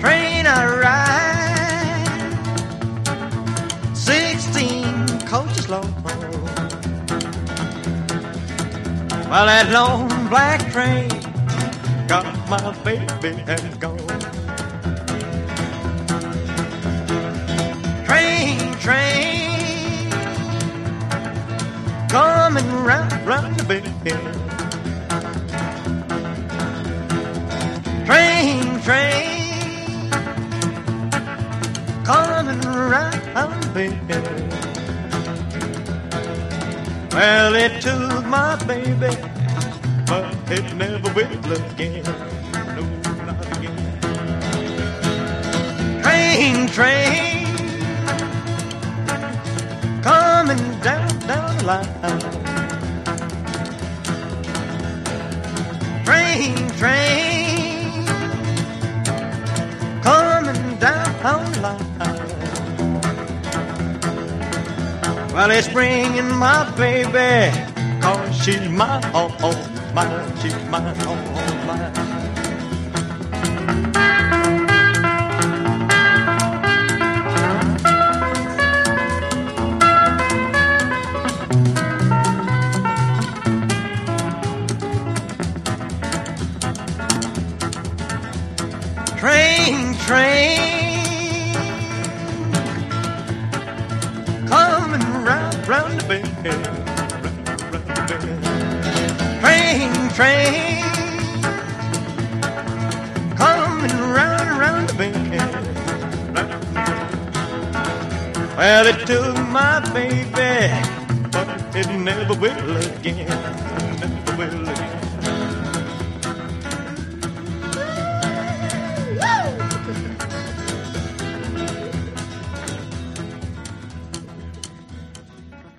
Train I ride, sixteen coaches long. Well, that long black train got my baby and gone. Train, train, coming round, round the bend. Coming round bend. Well, it took my baby, but it never will again. No, not again. Train, train, coming down, down the line. Train, train, Well, it's bringing my baby, cause she's my, oh, oh, mine, she's mine, oh, oh, mine. Train, train, Train, train, coming round, round the bend. round the bend. Well, it took my baby, but it never will again, never will again.